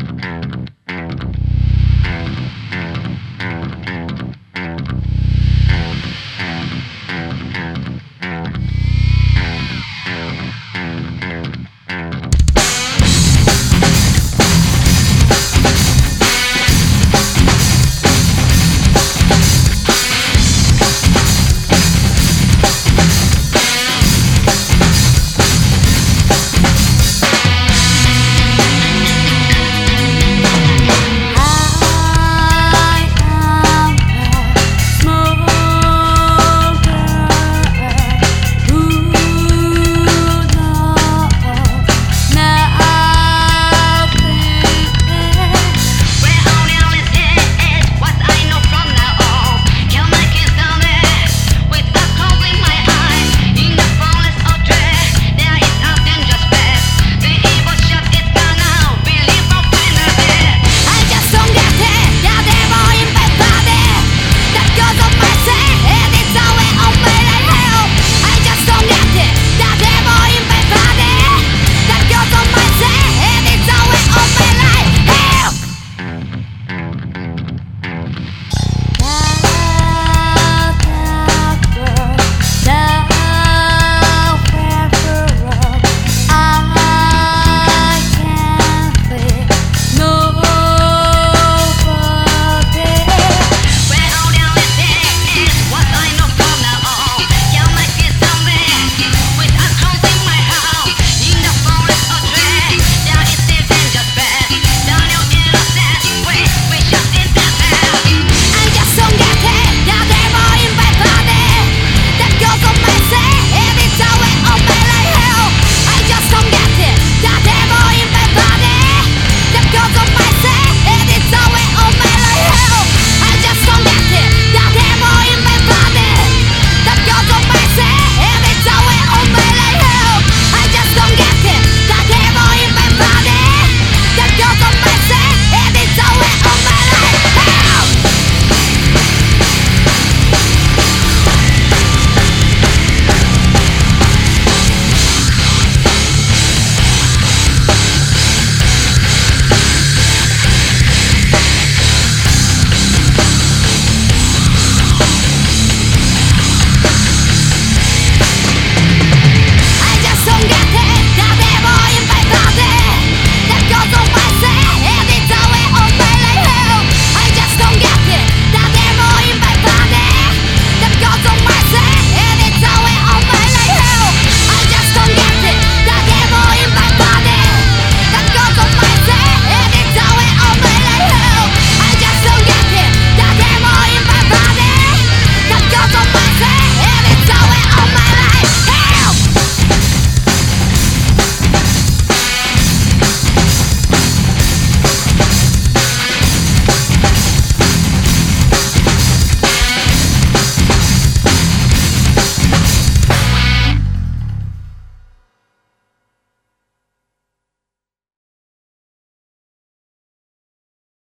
and and